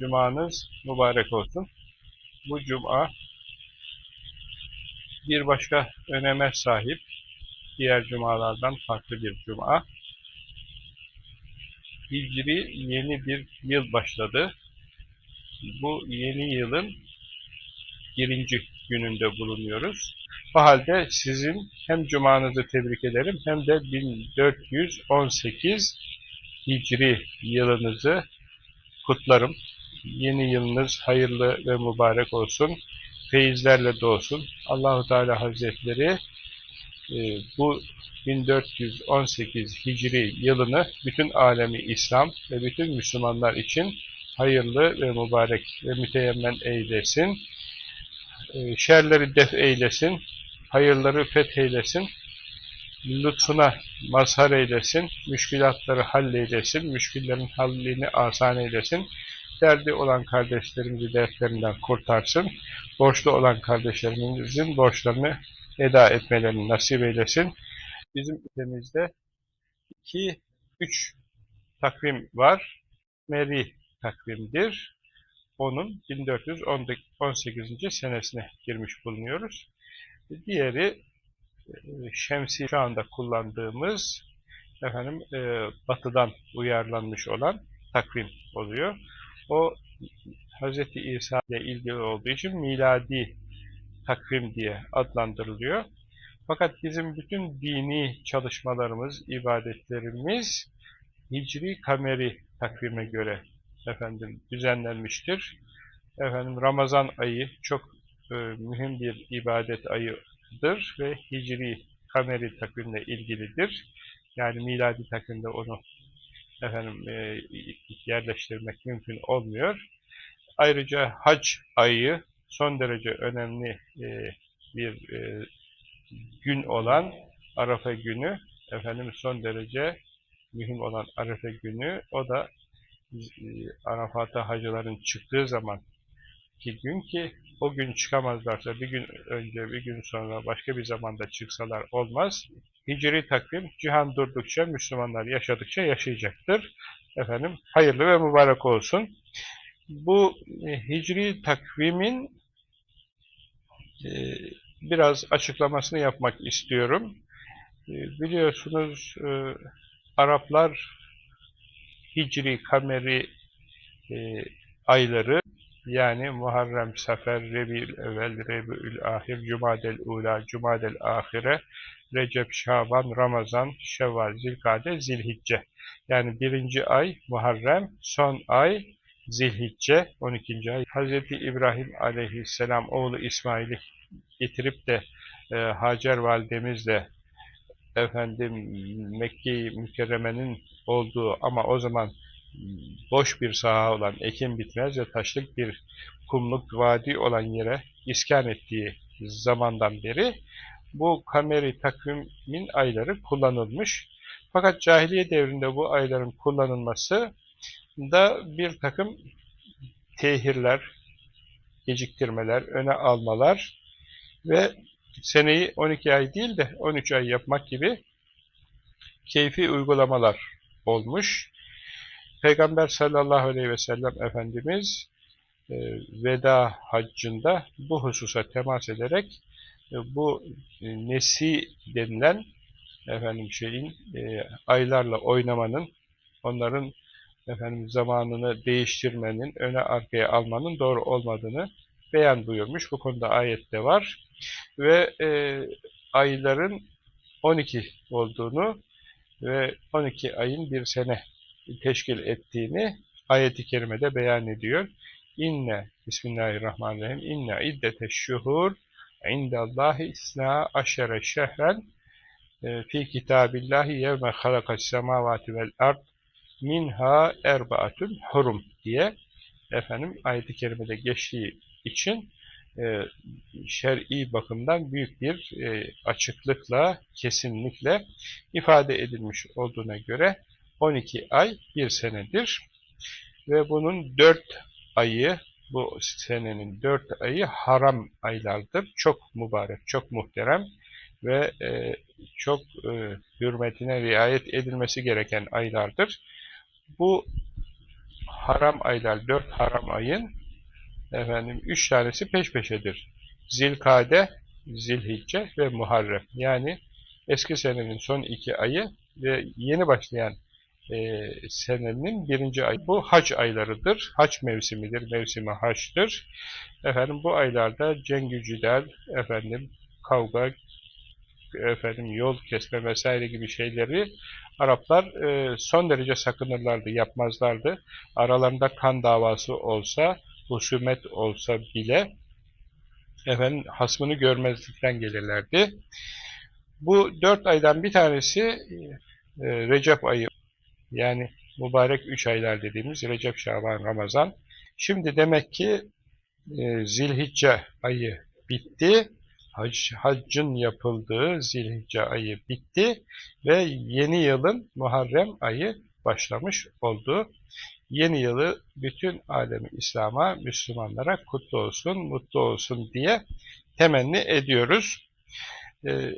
Cumanız mübarek olsun. Bu cuma bir başka öneme sahip, diğer cumalardan farklı bir cuma. Hicri yeni bir yıl başladı. Bu yeni yılın birinci gününde bulunuyoruz. O halde sizin hem cumanızı tebrik ederim hem de 1418 Hicri yılınızı kutlarım. Yeni yılınız hayırlı ve mübarek olsun. Feyizlerle doğsun. Allahu Teala Hazretleri e, bu 1418 Hicri yılını bütün alemi İslam ve bütün Müslümanlar için hayırlı ve mübarek ve müteyemmen eylesin. E, şerleri def eylesin. Hayırları fetheylesin. Lütfuna mazhar eylesin. Müşkilatları halleylesin. Müşkillerin hallini asan eylesin. Derdi olan kardeşlerimizi dertlerinden kurtarsın. Borçlu olan kardeşlerimizin borçlarını eda etmelerini nasip eylesin. Bizim ülkemizde iki, üç takvim var. Meri takvimdir. Onun 1418. senesine girmiş bulunuyoruz. Diğeri e, şemsi şu anda kullandığımız efendim e, batıdan uyarlanmış olan takvim oluyor. O Hz. İsa ile ilgili olduğu için miladi takvim diye adlandırılıyor. Fakat bizim bütün dini çalışmalarımız, ibadetlerimiz Hicri Kameri takvime göre efendim düzenlenmiştir. Efendim Ramazan ayı çok e, mühim bir ibadet ayıdır ve Hicri Kameri takvimle ilgilidir. Yani miladi takvimde onu efendim e, yerleştirmek mümkün olmuyor. Ayrıca hac ayı son derece önemli e, bir e, gün olan Arafa günü, efendim son derece mühim olan Arafa günü, o da e, Arafat'a hacıların çıktığı zaman ki gün ki o gün çıkamazlarsa bir gün önce bir gün sonra başka bir zamanda çıksalar olmaz. Hicri takvim cihan durdukça Müslümanlar yaşadıkça yaşayacaktır. Efendim hayırlı ve mübarek olsun. Bu e, hicri takvimin e, biraz açıklamasını yapmak istiyorum. E, biliyorsunuz Araplar hicri kameri ayları yani Muharrem, Sefer, Rebi'ül Evvel, Rebi'ül Ahir, Cumadel Ula, Cumadel Ahire, Recep, Şaban, Ramazan, Şevval, Zilkade, Zilhicce. Yani birinci ay Muharrem, son ay Zilhicce, 12. ay. Hz. İbrahim aleyhisselam oğlu İsmail'i getirip de e, Hacer validemizle efendim Mekke-i Mükerreme'nin olduğu ama o zaman boş bir saha olan, ekim bitmez ve taşlık bir kumluk vadi olan yere iskan ettiği zamandan beri bu kameri takvimin ayları kullanılmış. Fakat cahiliye devrinde bu ayların kullanılması da bir takım tehirler, geciktirmeler, öne almalar ve seneyi 12 ay değil de 13 ay yapmak gibi keyfi uygulamalar olmuş. Peygamber sallallahu aleyhi ve sellem Efendimiz e, veda haccında bu hususa temas ederek e, bu e, nesi denilen efendim şeyin e, aylarla oynamanın onların efendim zamanını değiştirmenin, öne arkaya almanın doğru olmadığını beyan buyurmuş. Bu konuda ayette var. Ve e, ayların 12 olduğunu ve 12 ayın bir sene teşkil ettiğini ayeti kerimede beyan ediyor. İnne Bismillahirrahmanirrahim. İnne iddeteş şuhur indallahi isna aşere şehren e, fi kitabillahi yevme halakas semavati vel ard minha erbaatun hurum diye efendim ayet-i kerimede geçtiği için e, şer'i bakımdan büyük bir e, açıklıkla, kesinlikle ifade edilmiş olduğuna göre 12 ay bir senedir. Ve bunun 4 ayı, bu senenin 4 ayı haram aylardır. Çok mübarek, çok muhterem ve e, çok e, hürmetine riayet edilmesi gereken aylardır. Bu haram aylar, dört haram ayın efendim üç tanesi peş peşedir. Zilkade, Zilhicce ve Muharrem. Yani eski senenin son iki ayı ve yeni başlayan e, senenin birinci ayı. Bu hac aylarıdır. Hac mevsimidir. Mevsimi haçtır. Efendim bu aylarda cengü cidal, efendim kavga, efendim yol kesme vesaire gibi şeyleri Araplar e, son derece sakınırlardı, yapmazlardı. Aralarında kan davası olsa, husumet olsa bile efendim hasmını görmezlikten gelirlerdi. Bu dört aydan bir tanesi e, Recep ayı yani mübarek üç aylar dediğimiz Recep, Şaban, Ramazan. Şimdi demek ki e, Zilhicce ayı bitti. Hac, haccın yapıldığı Zilhicce ayı bitti ve yeni yılın Muharrem ayı başlamış oldu. Yeni yılı bütün alemi İslam'a, Müslümanlara kutlu olsun, mutlu olsun diye temenni ediyoruz. E,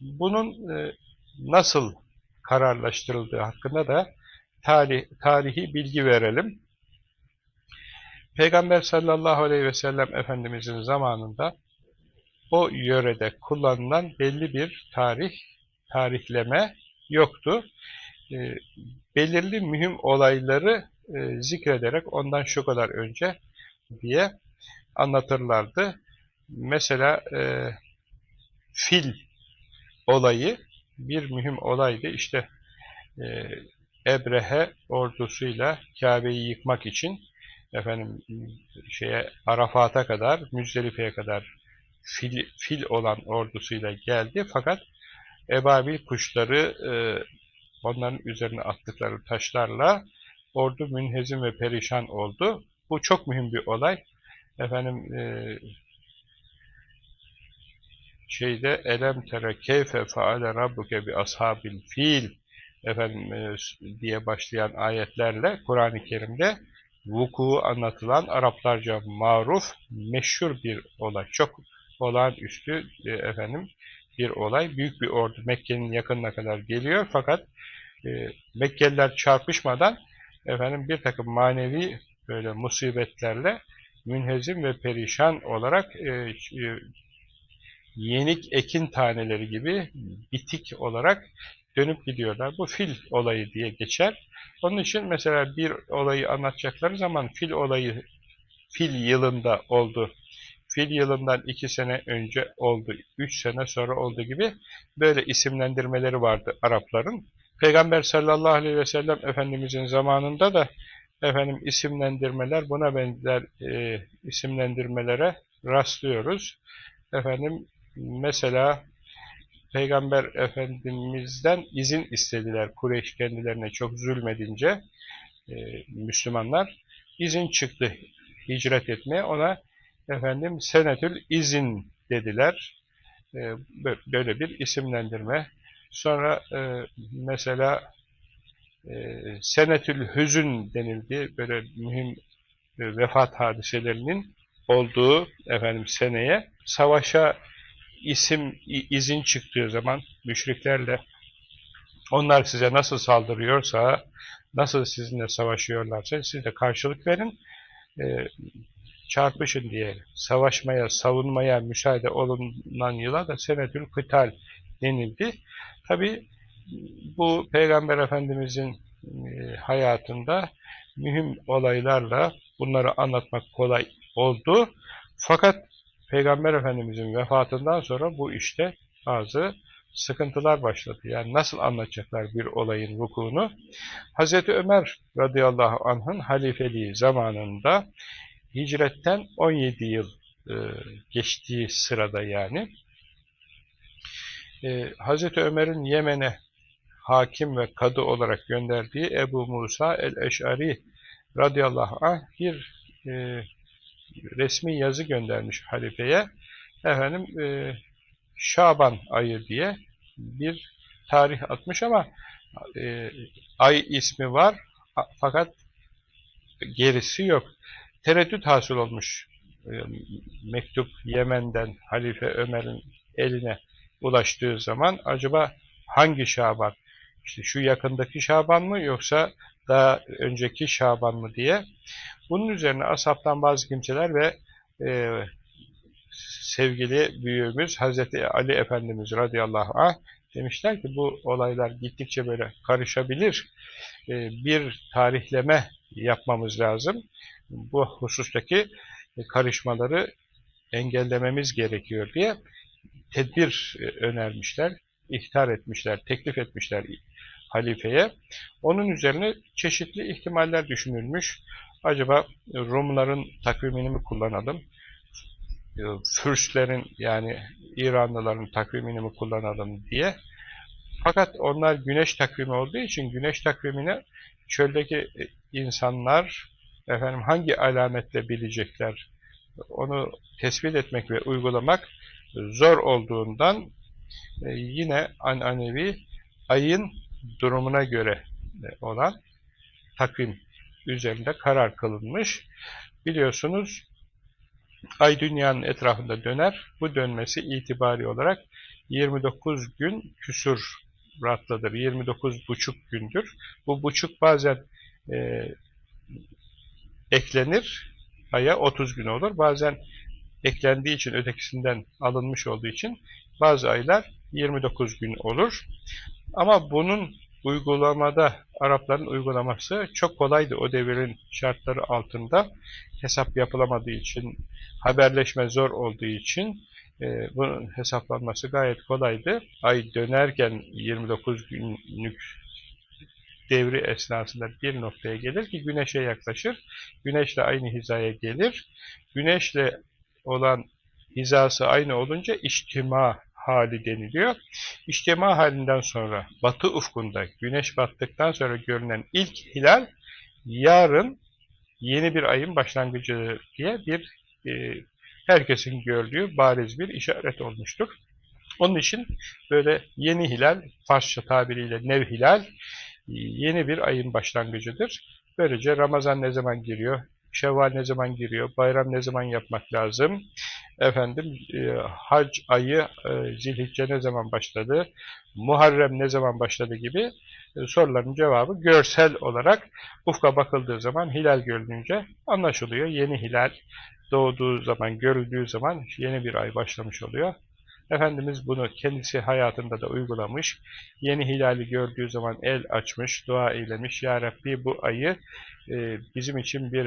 bunun e, nasıl kararlaştırıldığı hakkında da tarih, tarihi bilgi verelim. Peygamber sallallahu aleyhi ve sellem Efendimizin zamanında o yörede kullanılan belli bir tarih, tarihleme yoktu. E, belirli mühim olayları e, zikrederek ondan şu kadar önce diye anlatırlardı. Mesela e, fil olayı bir mühim olaydı. İşte e, Ebrehe ordusuyla Kabe'yi yıkmak için efendim şeye Arafat'a kadar, Müzdelife'ye kadar fil, fil olan ordusuyla geldi. Fakat ebabil kuşları e, onların üzerine attıkları taşlarla ordu münhezim ve perişan oldu. Bu çok mühim bir olay. Efendim e, şeyde elem tere keyfe faale rabbuke bi ashabil fil efendim e, diye başlayan ayetlerle Kur'an-ı Kerim'de vuku anlatılan Araplarca maruf meşhur bir olay. Çok olağanüstü e, efendim bir olay. Büyük bir ordu Mekke'nin yakınına kadar geliyor fakat e, Mekkeliler çarpışmadan efendim bir takım manevi böyle musibetlerle münhezim ve perişan olarak e, e, yenik ekin taneleri gibi bitik olarak dönüp gidiyorlar. Bu fil olayı diye geçer. Onun için mesela bir olayı anlatacakları zaman fil olayı fil yılında oldu, fil yılından iki sene önce oldu, üç sene sonra oldu gibi böyle isimlendirmeleri vardı Arapların. Peygamber sallallahu aleyhi ve sellem Efendimizin zamanında da efendim isimlendirmeler buna benzer e, isimlendirmelere rastlıyoruz. Efendim mesela Peygamber Efendimiz'den izin istediler Kureyş kendilerine çok zulmedince e, Müslümanlar. İzin çıktı hicret etmeye. Ona efendim senetül izin dediler. E, böyle bir isimlendirme. Sonra e, mesela e, senetül hüzün denildi. Böyle mühim e, vefat hadiselerinin olduğu efendim seneye. Savaşa isim, izin çıktığı zaman müşriklerle onlar size nasıl saldırıyorsa, nasıl sizinle savaşıyorlarsa siz de karşılık verin, e, çarpışın diye savaşmaya, savunmaya müsaade olunan yıla da senetül kıtal denildi. Tabi bu Peygamber Efendimizin e, hayatında mühim olaylarla bunları anlatmak kolay oldu. Fakat Peygamber Efendimizin vefatından sonra bu işte bazı sıkıntılar başladı. Yani nasıl anlatacaklar bir olayın vukuunu? Hazreti Ömer radıyallahu anh'ın halifeliği zamanında hicretten 17 yıl e, geçtiği sırada yani e, Hazreti Ömer'in Yemen'e hakim ve kadı olarak gönderdiği Ebu Musa el-Eş'ari radıyallahu anh bir e, resmi yazı göndermiş halifeye. Efendim e, Şaban ayı diye bir tarih atmış ama e, ay ismi var fakat gerisi yok. Tereddüt hasıl olmuş e, mektup Yemen'den Halife Ömer'in eline ulaştığı zaman acaba hangi Şaban? İşte şu yakındaki Şaban mı yoksa daha önceki Şaban mı diye. Bunun üzerine ashabtan bazı kimseler ve e, sevgili büyüğümüz Hazreti Ali Efendimiz radıyallahu anh demişler ki bu olaylar gittikçe böyle karışabilir. E, bir tarihleme yapmamız lazım. Bu husustaki karışmaları engellememiz gerekiyor diye tedbir e, önermişler, ihtar etmişler, teklif etmişler halifeye. Onun üzerine çeşitli ihtimaller düşünülmüş. Acaba Rumların takvimini mi kullanalım? E, Fürstlerin yani İranlıların takvimini mi kullanalım diye. Fakat onlar güneş takvimi olduğu için güneş takvimini çöldeki insanlar efendim hangi alametle bilecekler onu tespit etmek ve uygulamak zor olduğundan e, yine ananevi ayın durumuna göre olan takvim üzerinde karar kılınmış. Biliyorsunuz ay dünyanın etrafında döner. Bu dönmesi itibari olarak 29 gün küsur ratladır. 29 buçuk gündür. Bu buçuk bazen e, eklenir. Aya 30 gün olur. Bazen eklendiği için ötekisinden alınmış olduğu için bazı aylar 29 gün olur. Ama bunun uygulamada Arapların uygulaması çok kolaydı o devrin şartları altında. Hesap yapılamadığı için, haberleşme zor olduğu için e, bunun hesaplanması gayet kolaydı. Ay dönerken 29 günlük devri esnasında bir noktaya gelir ki güneşe yaklaşır. Güneşle aynı hizaya gelir. Güneşle olan hizası aynı olunca içtima hali deniliyor. İçtima halinden sonra batı ufkunda güneş battıktan sonra görünen ilk hilal yarın yeni bir ayın başlangıcı diye bir e, herkesin gördüğü bariz bir işaret olmuştur. Onun için böyle yeni hilal, Farsça tabiriyle nev hilal, yeni bir ayın başlangıcıdır. Böylece Ramazan ne zaman giriyor, Şevval ne zaman giriyor, bayram ne zaman yapmak lazım, efendim e, hac ayı e, zilhicce ne zaman başladı, Muharrem ne zaman başladı gibi e, soruların cevabı görsel olarak ufka bakıldığı zaman hilal görününce anlaşılıyor. Yeni hilal doğduğu zaman, görüldüğü zaman yeni bir ay başlamış oluyor. Efendimiz bunu kendisi hayatında da uygulamış. Yeni hilali gördüğü zaman el açmış, dua eylemiş. Ya Rabbi bu ayı e, bizim için bir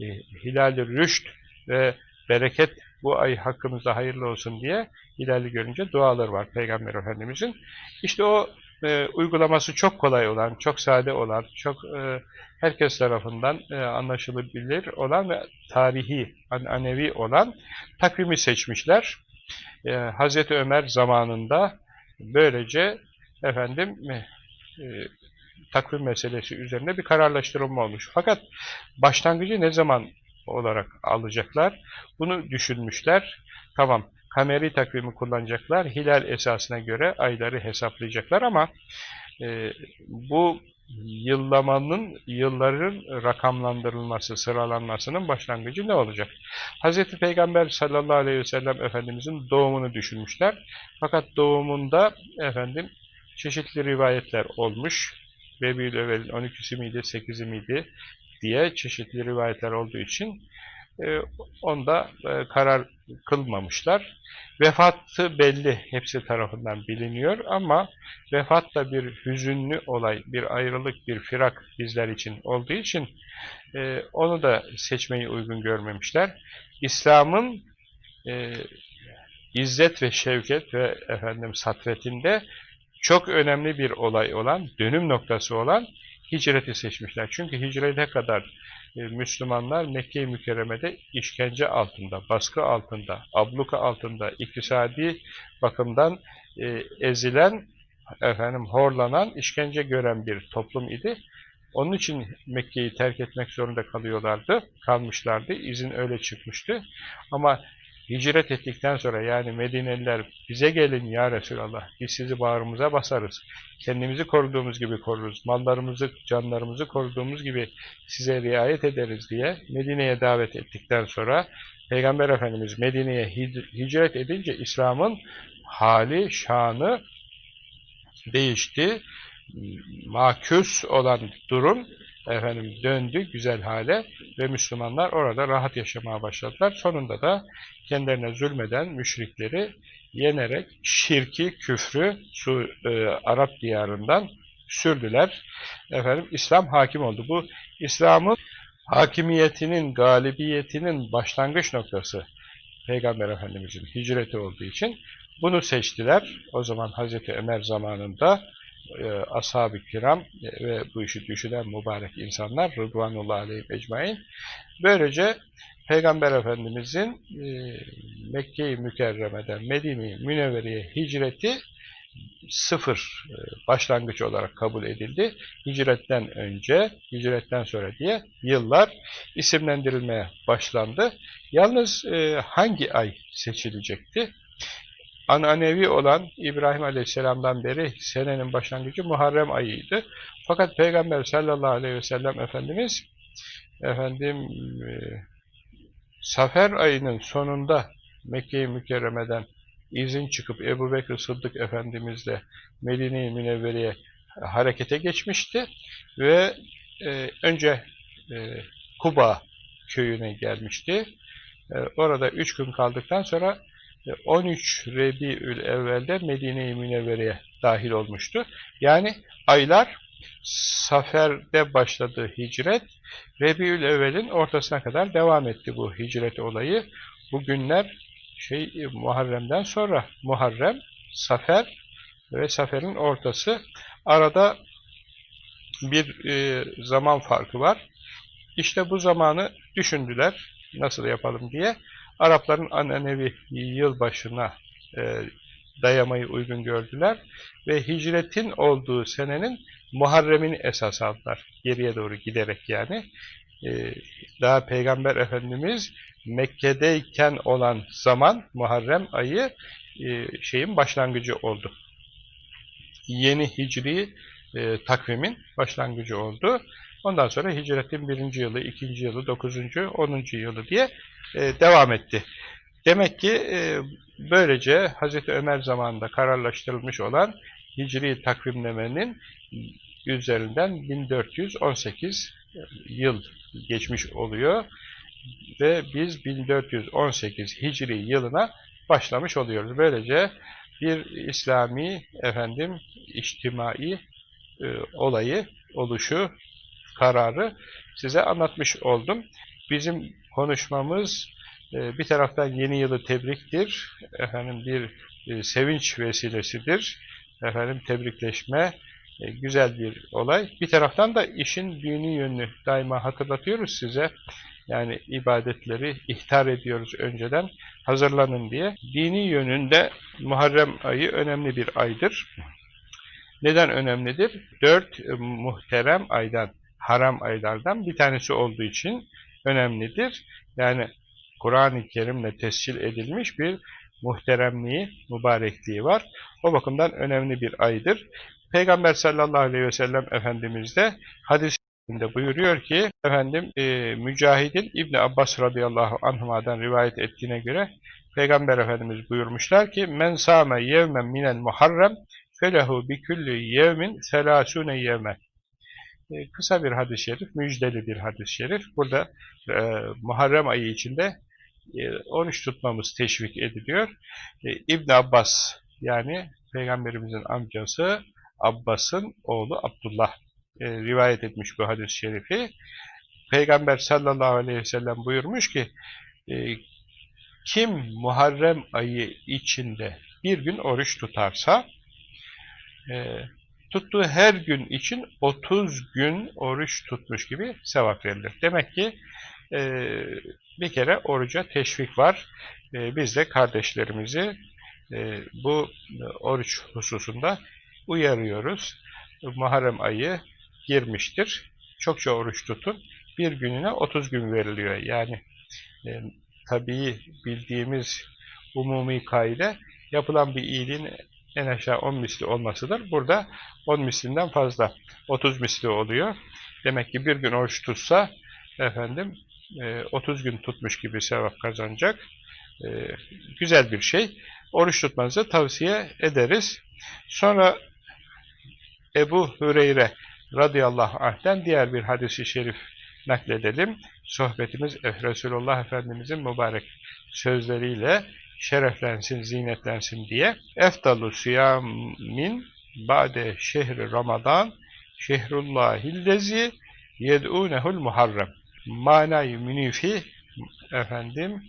e, hilal-i rüşt ve bereket bu ay hakkımızda hayırlı olsun diye hilali görünce dualar var Peygamber Efendimizin. İşte o e, uygulaması çok kolay olan, çok sade olan, çok e, herkes tarafından e, anlaşılabilir olan ve tarihi, anevi olan takvimi seçmişler. E, Hazreti Ömer zamanında böylece efendim e, takvim meselesi üzerine bir kararlaştırılma olmuş. Fakat başlangıcı ne zaman olarak alacaklar? Bunu düşünmüşler. Tamam, kameri takvimi kullanacaklar. Hilal esasına göre ayları hesaplayacaklar ama e, bu yıllamanın, yılların rakamlandırılması, sıralanmasının başlangıcı ne olacak? Hz. Peygamber sallallahu aleyhi ve sellem Efendimizin doğumunu düşünmüşler. Fakat doğumunda efendim çeşitli rivayetler olmuş. Rebiyül 12'si miydi, 8'i miydi diye çeşitli rivayetler olduğu için e, onda e, karar kılmamışlar. Vefatı belli, hepsi tarafından biliniyor ama vefat da bir hüzünlü olay, bir ayrılık, bir firak bizler için olduğu için e, onu da seçmeyi uygun görmemişler. İslam'ın e, izzet ve şevket ve efendim satvetinde çok önemli bir olay olan, dönüm noktası olan hicreti seçmişler. Çünkü hicrete kadar e, Müslümanlar Mekke-i Mükerreme'de işkence altında, baskı altında, abluka altında, iktisadi bakımdan e, ezilen, efendim horlanan, işkence gören bir toplum idi. Onun için Mekke'yi terk etmek zorunda kalıyorlardı, kalmışlardı. İzin öyle çıkmıştı. Ama hicret ettikten sonra yani Medineliler bize gelin ya Resulallah biz sizi bağrımıza basarız. Kendimizi koruduğumuz gibi koruruz. Mallarımızı, canlarımızı koruduğumuz gibi size riayet ederiz diye Medine'ye davet ettikten sonra Peygamber Efendimiz Medine'ye hicret edince İslam'ın hali, şanı değişti. Maküs olan durum efendim döndü güzel hale ve Müslümanlar orada rahat yaşamaya başladılar. Sonunda da kendilerine zulmeden müşrikleri yenerek şirki, küfrü su, e, Arap diyarından sürdüler. Efendim İslam hakim oldu. Bu İslam'ın hakimiyetinin, galibiyetinin başlangıç noktası Peygamber Efendimiz'in hicreti olduğu için bunu seçtiler. O zaman Hazreti Ömer zamanında ashab-ı kiram ve bu işi düşünen mübarek insanlar Rıdvanullah aleyhi ecmain böylece Peygamber Efendimiz'in e, Mekke-i Mükerreme'den Medine-i Münevvere'ye hicreti sıfır e, başlangıç olarak kabul edildi. Hicretten önce, hicretten sonra diye yıllar isimlendirilmeye başlandı. Yalnız e, hangi ay seçilecekti? Ananevi olan İbrahim Aleyhisselam'dan beri senenin başlangıcı Muharrem ayıydı. Fakat Peygamber sallallahu aleyhi ve sellem Efendimiz efendim e, Safer ayının sonunda Mekke-i Mükerreme'den izin çıkıp Ebu Bekir Sıddık Efendimizle Medine-i Münevvere'ye harekete geçmişti ve e, önce e, Kuba köyüne gelmişti. E, orada üç gün kaldıktan sonra 13 Rebiül evvelde Medine-i Münevvere'ye dahil olmuştu. Yani aylar Safer'de başladı hicret, Rebiül evvelin ortasına kadar devam etti bu hicret olayı. Bu günler şey Muharrem'den sonra Muharrem, Safer ve Safer'in ortası. Arada bir e, zaman farkı var. İşte bu zamanı düşündüler nasıl yapalım diye. Arapların ananevi yılbaşına e, dayamayı uygun gördüler ve hicretin olduğu senenin Muharrem'ini esas aldılar. Geriye doğru giderek yani. E, daha Peygamber Efendimiz Mekke'deyken olan zaman Muharrem ayı e, şeyin başlangıcı oldu. Yeni hicri e, takvimin başlangıcı oldu. Ondan sonra hicretin birinci yılı, ikinci yılı, dokuzuncu, onuncu yılı diye e, devam etti. Demek ki e, böylece Hazreti Ömer zamanında kararlaştırılmış olan hicri takvimlemenin üzerinden 1418 yıl geçmiş oluyor ve biz 1418 Hicri yılına başlamış oluyoruz. Böylece bir İslami efendim içtimai e, olayı, oluşu, kararı size anlatmış oldum. Bizim konuşmamız e, bir taraftan yeni yılı tebriktir, efendim bir e, sevinç vesilesidir, efendim tebrikleşme, e, güzel bir olay. Bir taraftan da işin dini yönünü daima hatırlatıyoruz size. Yani ibadetleri ihtar ediyoruz önceden hazırlanın diye. Dini yönünde Muharrem ayı önemli bir aydır. Neden önemlidir? Dört muhterem aydan, haram aylardan bir tanesi olduğu için önemlidir. Yani Kur'an-ı Kerim'le tescil edilmiş bir muhteremliği, mübarekliği var. O bakımdan önemli bir aydır. Peygamber sallallahu aleyhi ve sellem Efendimiz de hadis buyuruyor ki efendim e, Mücahid'in İbni Abbas radıyallahu anhuma'dan rivayet ettiğine göre Peygamber Efendimiz buyurmuşlar ki men sâme yevmen minel muharrem felehu bi kulli yevmin selasune yevmen kısa bir hadis-i şerif, müjdeli bir hadis-i şerif. Burada e, Muharrem ayı içinde e, 13 tutmamız teşvik ediliyor. E, İbn Abbas yani Peygamberimizin amcası Abbas'ın oğlu Abdullah e, rivayet etmiş bu hadis-i şerifi. Peygamber sallallahu aleyhi ve sellem buyurmuş ki e, kim Muharrem ayı içinde bir gün oruç tutarsa e, tuttuğu her gün için 30 gün oruç tutmuş gibi sevap verilir. Demek ki e, bir kere oruca teşvik var. E, biz de kardeşlerimizi e, bu oruç hususunda uyarıyoruz. Muharrem ayı girmiştir. Çokça oruç tutun. Bir gününe 30 gün veriliyor. Yani e, tabii bildiğimiz umumi kaide yapılan bir iyiliğin en aşağı 10 misli olmasıdır. Burada 10 mislinden fazla 30 misli oluyor. Demek ki bir gün oruç tutsa efendim 30 gün tutmuş gibi sevap kazanacak. E, güzel bir şey. Oruç tutmanızı tavsiye ederiz. Sonra Ebu Hüreyre radıyallahu anh'ten diğer bir hadisi şerif nakledelim. Sohbetimiz Resulullah Efendimizin mübarek sözleriyle şereflensin, zinetlensin diye. Eftalu siyamin ba'de şehri Ramazan şehrullahillezi yed'ûnehul muharrem. Manayı münifi efendim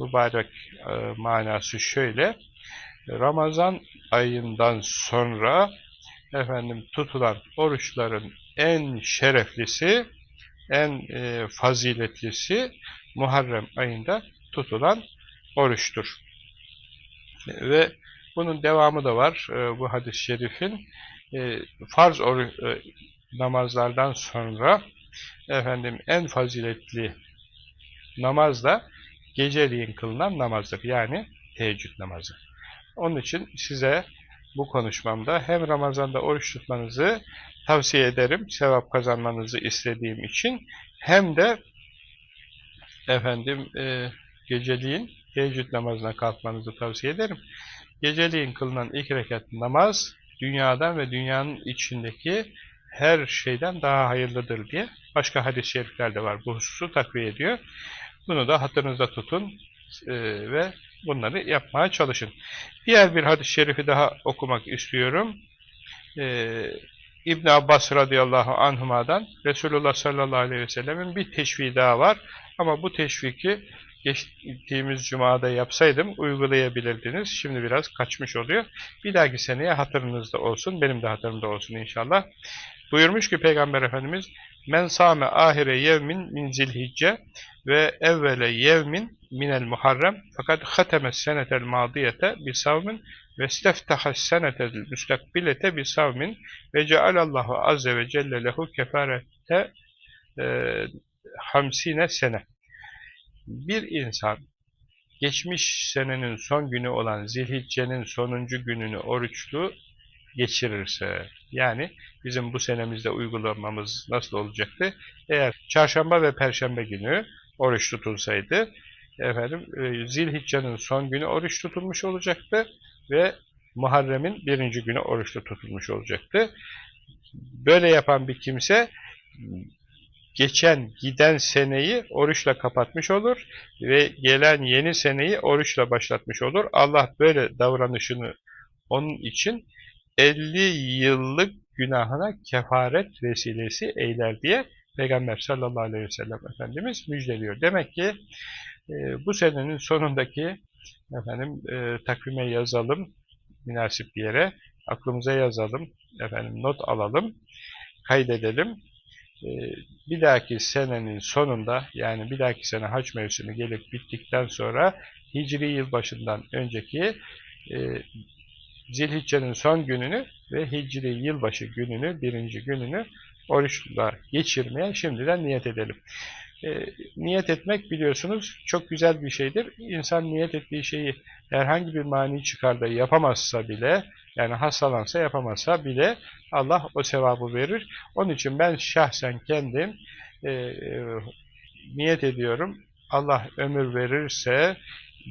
mübarek e, manası şöyle. Ramazan ayından sonra efendim tutulan oruçların en şereflisi, en e, faziletlisi Muharrem ayında tutulan oruçtur. Ve bunun devamı da var e, bu hadis-i şerifin. E, farz oru, e, namazlardan sonra efendim en faziletli namaz da geceliğin kılınan namazdır. Yani teheccüd namazı. Onun için size bu konuşmamda hem Ramazan'da oruç tutmanızı tavsiye ederim, sevap kazanmanızı istediğim için hem de efendim e, geceliğin teheccüd namazına kalkmanızı tavsiye ederim. Geceliğin kılınan iki rekat namaz dünyadan ve dünyanın içindeki her şeyden daha hayırlıdır diye başka hadis-i şerifler de var. Bu hususu takviye ediyor. Bunu da hatırınızda tutun e, ve bunları yapmaya çalışın. Diğer bir hadis-i şerifi daha okumak istiyorum. E, İbn Abbas radıyallahu anhuma'dan Resulullah sallallahu aleyhi ve sellemin bir teşviği daha var. Ama bu teşviki geçtiğimiz cumada yapsaydım uygulayabilirdiniz. Şimdi biraz kaçmış oluyor. Bir dahaki seneye hatırınızda olsun, benim de hatırımda olsun inşallah. Buyurmuş ki Peygamber Efendimiz Men sâme ahire yevmin min zilhicce ve evvele yevmin minel muharrem fakat hatemes senetel madiyete bi savmin ve steftahas senetel müstakbilete bi savmin ve cealallahu azze ve celle lehu kefarete e, hamsine sene. Bir insan geçmiş senenin son günü olan Zilhicce'nin sonuncu gününü oruçlu geçirirse, yani bizim bu senemizde uygulamamız nasıl olacaktı? Eğer çarşamba ve perşembe günü oruç tutulsaydı, efendim e, Zilhicce'nin son günü oruç tutulmuş olacaktı ve Muharrem'in birinci günü oruçlu tutulmuş olacaktı. Böyle yapan bir kimse geçen giden seneyi oruçla kapatmış olur ve gelen yeni seneyi oruçla başlatmış olur. Allah böyle davranışını onun için 50 yıllık günahına kefaret vesilesi eyler diye Peygamber sallallahu aleyhi ve sellem Efendimiz müjdeliyor. Demek ki e, bu senenin sonundaki efendim e, takvime yazalım münasip bir yere, aklımıza yazalım, efendim not alalım, kaydedelim. E, bir dahaki senenin sonunda yani bir dahaki sene haç mevsimi gelip bittikten sonra Hicri yılbaşından önceki e, Zilhicce'nin son gününü ve Hicri yılbaşı gününü, birinci gününü oruçla geçirmeye şimdiden niyet edelim. E, niyet etmek biliyorsunuz çok güzel bir şeydir. İnsan niyet ettiği şeyi herhangi bir mani çıkar da yapamazsa bile, yani hastalansa yapamazsa bile Allah o sevabı verir. Onun için ben şahsen kendim e, e, niyet ediyorum. Allah ömür verirse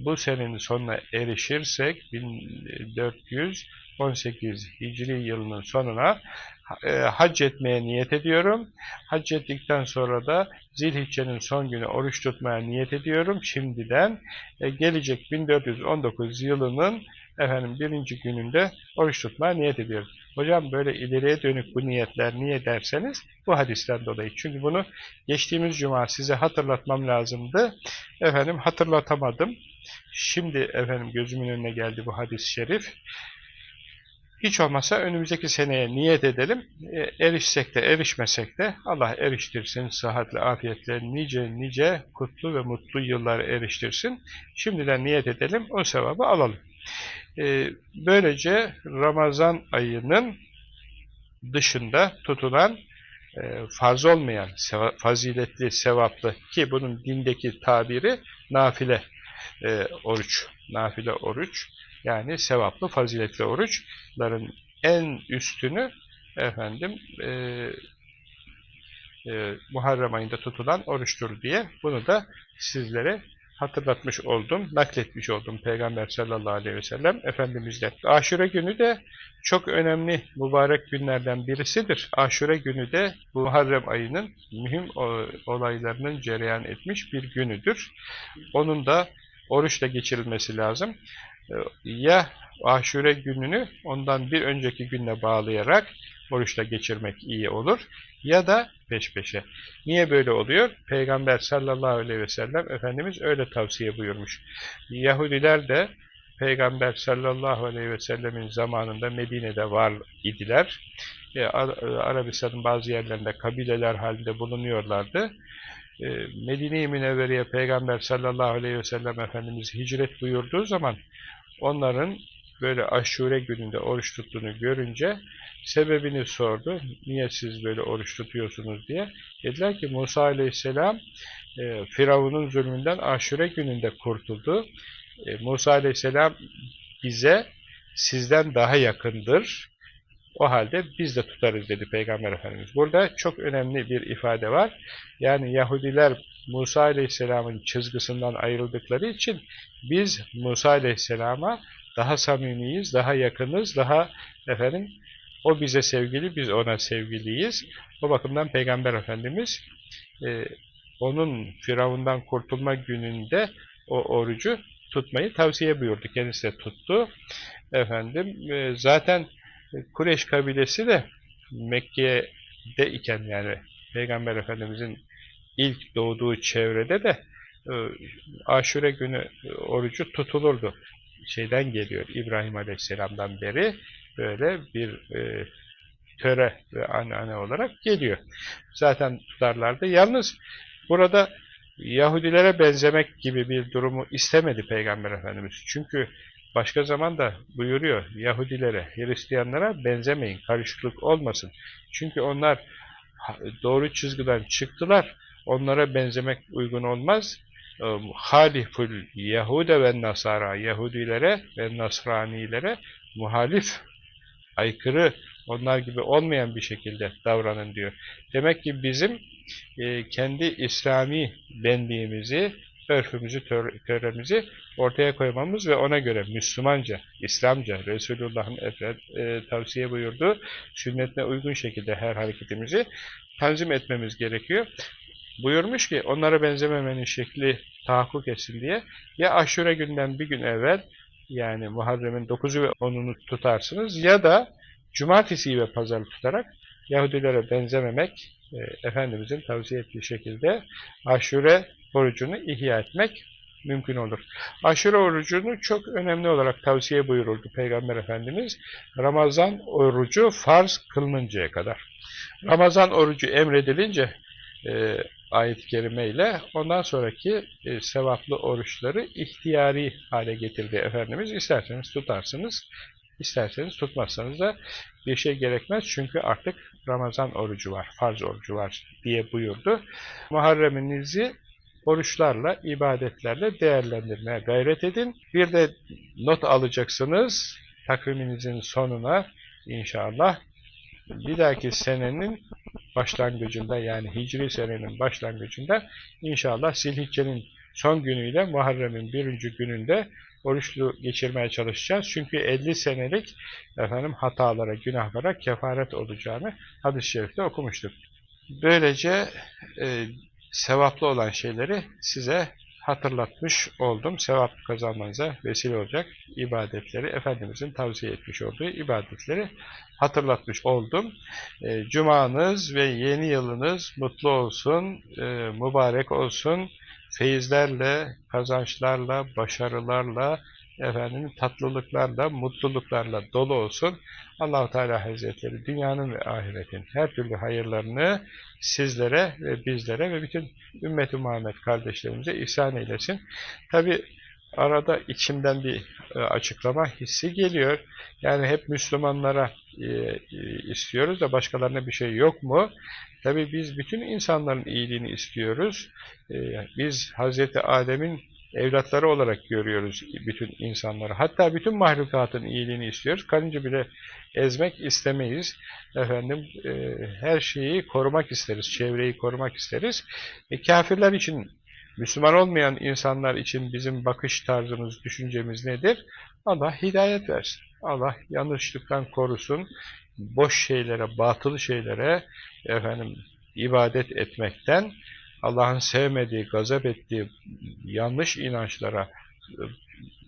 bu senenin sonuna erişirsek 1418 Hicri yılının sonuna e, hac etmeye niyet ediyorum. Hac ettikten sonra da Zilhicce'nin son günü oruç tutmaya niyet ediyorum. Şimdiden e, gelecek 1419 yılının efendim birinci gününde oruç tutmaya niyet ediyorum. Hocam böyle ileriye dönük bu niyetler niye derseniz bu hadisten dolayı. Çünkü bunu geçtiğimiz cuma size hatırlatmam lazımdı. Efendim hatırlatamadım. Şimdi efendim gözümün önüne geldi bu hadis-i şerif. Hiç olmazsa önümüzdeki seneye niyet edelim. E, erişsek de erişmesek de Allah eriştirsin, sıhhatle, afiyetle, nice nice kutlu ve mutlu yıllar eriştirsin. Şimdiden niyet edelim, o sevabı alalım. E, böylece Ramazan ayının dışında tutulan e, farz olmayan, faziletli, sevaplı ki bunun dindeki tabiri nafile e, oruç, nafile oruç yani sevaplı, faziletli oruçların en üstünü efendim e, e, Muharrem ayında tutulan oruçtur diye bunu da sizlere hatırlatmış oldum, nakletmiş oldum Peygamber sallallahu aleyhi ve sellem Efendimiz'den. Aşure günü de çok önemli mübarek günlerden birisidir. Aşure günü de Muharrem ayının mühim olaylarının cereyan etmiş bir günüdür. Onun da oruçla geçirilmesi lazım. Ee, ya aşure gününü ondan bir önceki günle bağlayarak oruçla geçirmek iyi olur ya da peş peşe. Niye böyle oluyor? Peygamber sallallahu aleyhi ve sellem Efendimiz öyle tavsiye buyurmuş. Yahudiler de Peygamber sallallahu aleyhi ve sellemin zamanında Medine'de var idiler. E, Arabistan'ın bazı yerlerinde kabileler halinde bulunuyorlardı. E, Medine-i Münevvere'ye Peygamber sallallahu aleyhi ve sellem Efendimiz hicret buyurduğu zaman onların böyle aşure gününde oruç tuttuğunu görünce sebebini sordu. Niye siz böyle oruç tutuyorsunuz diye. Dediler ki Musa aleyhisselam e, Firavun'un zulmünden aşure gününde kurtuldu. E, Musa aleyhisselam bize sizden daha yakındır. O halde biz de tutarız dedi Peygamber Efendimiz. Burada çok önemli bir ifade var. Yani Yahudiler Musa Aleyhisselam'ın çizgisinden ayrıldıkları için biz Musa Aleyhisselam'a daha samimiyiz, daha yakınız, daha efendim o bize sevgili, biz ona sevgiliyiz. O bakımdan Peygamber Efendimiz e, onun Firavundan kurtulma gününde o orucu tutmayı tavsiye buyurdu. Kendisi de tuttu. Efendim e, zaten Kureş kabilesi de Mekke'de iken yani Peygamber Efendimizin ilk doğduğu çevrede de e, aşure günü orucu tutulurdu. Şeyden geliyor İbrahim Aleyhisselam'dan beri böyle bir e, töre ve anneanne olarak geliyor. Zaten tutarlardı. Yalnız burada Yahudilere benzemek gibi bir durumu istemedi Peygamber Efendimiz. Çünkü başka zaman da buyuruyor Yahudilere, Hristiyanlara benzemeyin, karışıklık olmasın. Çünkü onlar doğru çizgiden çıktılar, onlara benzemek uygun olmaz. Haliful Yahude ve Nasara, Yahudilere ve Nasranilere muhalif, aykırı, onlar gibi olmayan bir şekilde davranın diyor. Demek ki bizim e, kendi İslami benliğimizi, örfümüzü, töremizi ortaya koymamız ve ona göre Müslümanca, İslamca, Resulullah'ın e, tavsiye buyurduğu sünnetine uygun şekilde her hareketimizi tanzim etmemiz gerekiyor. Buyurmuş ki onlara benzememenin şekli tahakkuk etsin diye ya aşure günden bir gün evvel yani Muharrem'in 9'u ve 10'unu tutarsınız ya da cumartesi ve pazarı tutarak Yahudilere benzememek e, Efendimizin tavsiye ettiği şekilde aşure orucunu ihya etmek mümkün olur. Aşure orucunu çok önemli olarak tavsiye buyuruldu Peygamber Efendimiz. Ramazan orucu farz kılınıncaya kadar. Ramazan orucu emredilince e, ayet-i kerimeyle ondan sonraki e, sevaplı oruçları ihtiyari hale getirdi Efendimiz. İsterseniz tutarsınız, isterseniz tutmazsanız da bir şey gerekmez. Çünkü artık Ramazan orucu var, farz orucu var diye buyurdu. Muharreminizi oruçlarla, ibadetlerle değerlendirmeye gayret edin. Bir de not alacaksınız takviminizin sonuna inşallah bir dahaki senenin başlangıcında yani Hicri senenin başlangıcında inşallah Zilhicce'nin son günüyle Muharrem'in birinci gününde oruçlu geçirmeye çalışacağız. Çünkü 50 senelik efendim hatalara, günahlara kefaret olacağını hadis-i şerifte okumuştuk. Böylece e, sevaplı olan şeyleri size hatırlatmış oldum. Sevap kazanmanıza vesile olacak ibadetleri, Efendimizin tavsiye etmiş olduğu ibadetleri hatırlatmış oldum. E, cumanız ve yeni yılınız mutlu olsun, e, mübarek olsun. Feyizlerle, kazançlarla, başarılarla, efendim tatlılıklarla, mutluluklarla dolu olsun. Allahu Teala Hazretleri dünyanın ve ahiretin her türlü hayırlarını sizlere ve bizlere ve bütün ümmet-i Muhammed kardeşlerimize ihsan eylesin. Tabi arada içimden bir e, açıklama hissi geliyor. Yani hep Müslümanlara e, e, istiyoruz da başkalarına bir şey yok mu? Tabi biz bütün insanların iyiliğini istiyoruz. Biz Hazreti Adem'in evlatları olarak görüyoruz bütün insanları. Hatta bütün mahlukatın iyiliğini istiyoruz. Karınca bile ezmek istemeyiz. Efendim her şeyi korumak isteriz. Çevreyi korumak isteriz. E, kafirler için Müslüman olmayan insanlar için bizim bakış tarzımız, düşüncemiz nedir? Allah hidayet versin. Allah yanlışlıktan korusun. Boş şeylere, batıl şeylere efendim ibadet etmekten, Allah'ın sevmediği, gazap ettiği yanlış inançlara e,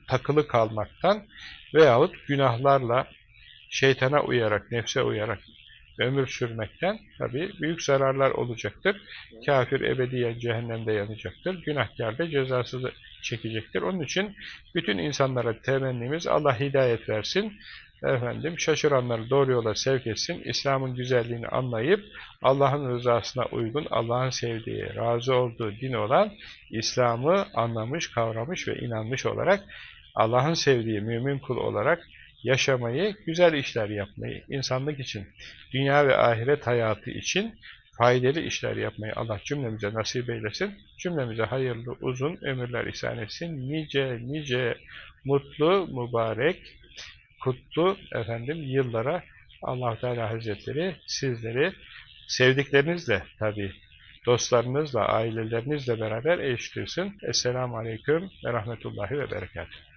takılı kalmaktan veyahut günahlarla şeytana uyarak, nefse uyarak ömür sürmekten tabi büyük zararlar olacaktır. Kafir ebediyen cehennemde yanacaktır. Günahkar da cezasız çekecektir. Onun için bütün insanlara temennimiz Allah hidayet versin. Efendim şaşıranları doğru yola sevk etsin. İslam'ın güzelliğini anlayıp Allah'ın rızasına uygun, Allah'ın sevdiği, razı olduğu din olan İslam'ı anlamış, kavramış ve inanmış olarak Allah'ın sevdiği mümin kul olarak yaşamayı, güzel işler yapmayı, insanlık için, dünya ve ahiret hayatı için faydalı işler yapmayı Allah cümlemize nasip eylesin. Cümlemize hayırlı, uzun ömürler ihsan etsin. Nice, nice mutlu, mübarek, kutlu efendim yıllara allah Teala Hazretleri sizleri sevdiklerinizle tabi dostlarınızla, ailelerinizle beraber eşittirsin. Esselamu Aleyküm ve Rahmetullahi ve Berekatuhu.